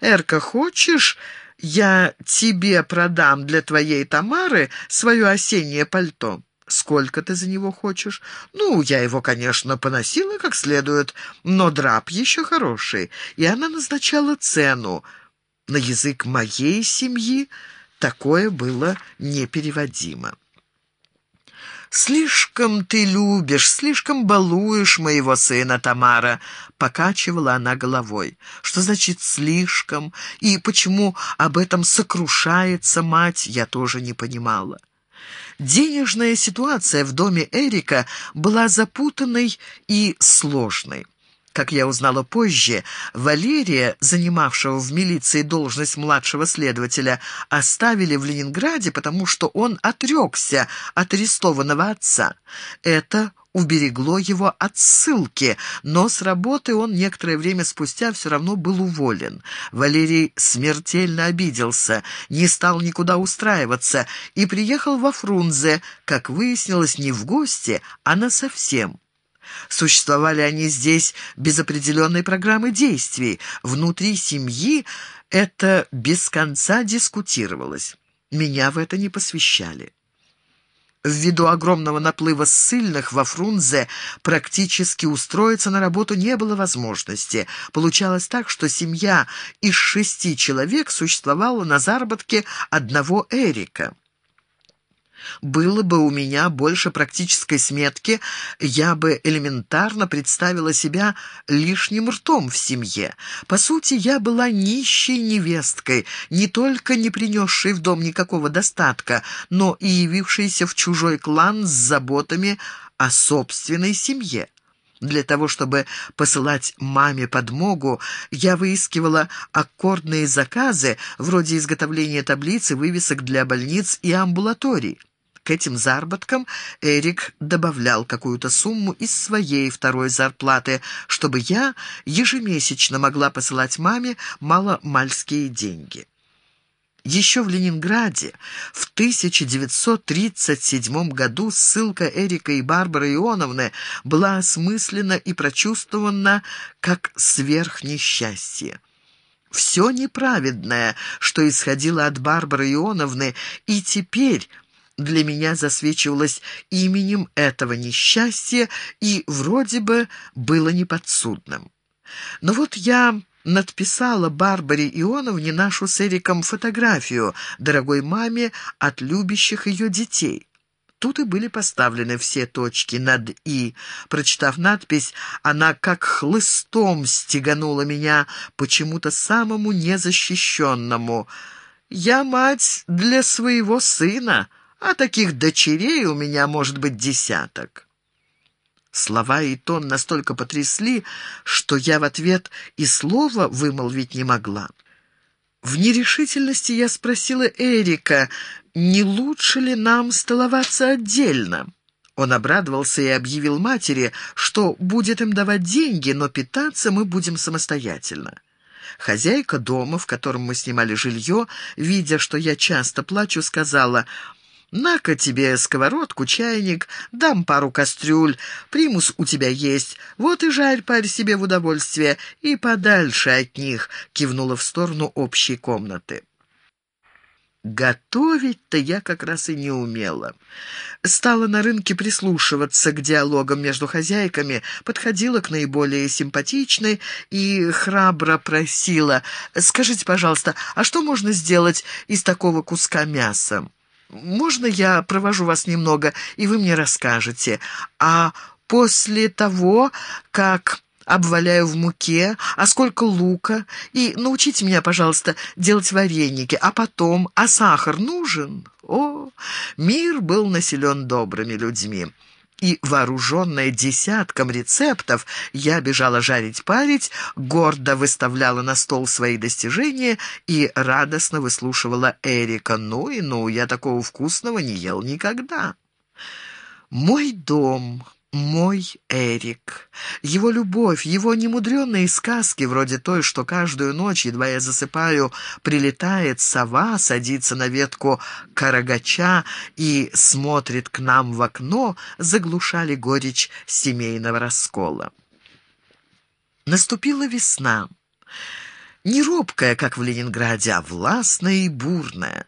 «Эрка, хочешь, я тебе продам для твоей Тамары свое осеннее пальто?» «Сколько ты за него хочешь?» «Ну, я его, конечно, поносила как следует, но драп еще хороший». И она назначала цену. На язык моей семьи такое было непереводимо. «Слишком ты любишь, слишком балуешь моего сына, Тамара», — покачивала она головой. «Что значит «слишком» и почему об этом сокрушается мать, я тоже не понимала». Денежная ситуация в доме Эрика была запутанной и сложной. Как я узнала позже, Валерия, занимавшего в милиции должность младшего следователя, оставили в Ленинграде, потому что он отрекся от арестованного отца. Это уберегло его от ссылки, но с работы он некоторое время спустя все равно был уволен. Валерий смертельно обиделся, не стал никуда устраиваться и приехал во Фрунзе, как выяснилось, не в гости, а насовсем. Существовали они здесь без определенной программы действий. Внутри семьи это без конца дискутировалось. Меня в это не посвящали. Ввиду огромного наплыва ссыльных во Фрунзе практически устроиться на работу не было возможности. Получалось так, что семья из шести человек существовала на заработке одного Эрика. Было бы у меня больше практической сметки, я бы элементарно представила себя лишним ртом в семье. По сути, я была нищей невесткой, не только не принесшей в дом никакого достатка, но и явившейся в чужой клан с заботами о собственной семье. Для того, чтобы посылать маме подмогу, я выискивала аккордные заказы, вроде изготовления таблиц и вывесок для больниц и амбулаторий. К этим заработкам Эрик добавлял какую-то сумму из своей второй зарплаты, чтобы я ежемесячно могла посылать маме маломальские деньги. Еще в Ленинграде в 1937 году ссылка Эрика и Барбары Ионовны была осмыслена и прочувствована как сверхнесчастье. Все неправедное, что исходило от Барбары Ионовны, и теперь для меня засвечивалось именем этого несчастья и вроде бы было неподсудным. Но вот я надписала Барбаре Ионовне нашу с Эриком фотографию дорогой маме от любящих ее детей. Тут и были поставлены все точки над «и». Прочитав надпись, она как хлыстом стеганула меня почему-то самому незащищенному. «Я мать для своего сына», а таких дочерей у меня может быть десяток». Слова и тон настолько потрясли, что я в ответ и слова вымолвить не могла. В нерешительности я спросила Эрика, не лучше ли нам столоваться отдельно. Он обрадовался и объявил матери, что будет им давать деньги, но питаться мы будем самостоятельно. Хозяйка дома, в котором мы снимали жилье, видя, что я часто плачу, сказала «На-ка тебе сковородку, чайник, дам пару кастрюль, примус у тебя есть, вот и жарь парь себе в удовольствие, и подальше от них», — кивнула в сторону общей комнаты. Готовить-то я как раз и не умела. Стала на рынке прислушиваться к диалогам между хозяйками, подходила к наиболее симпатичной и храбро просила «Скажите, пожалуйста, а что можно сделать из такого куска мяса?» Можно я провожу вас немного, и вы мне расскажете? А после того, как обваляю в муке, а сколько лука, и научите меня, пожалуйста, делать вареники, а потом, а сахар нужен? О, мир был населен добрыми людьми и, вооруженная десятком рецептов, я бежала жарить-парить, гордо выставляла на стол свои достижения и радостно выслушивала Эрика. «Ну и ну, я такого вкусного не ел никогда». «Мой дом», мой Эрик. Его любовь, его немудренные сказки, вроде той, что каждую ночь, едва я засыпаю, прилетает сова, садится на ветку карагача и смотрит к нам в окно, заглушали горечь семейного раскола. Наступила весна. Не робкая, как в Ленинграде, а властная и бурная.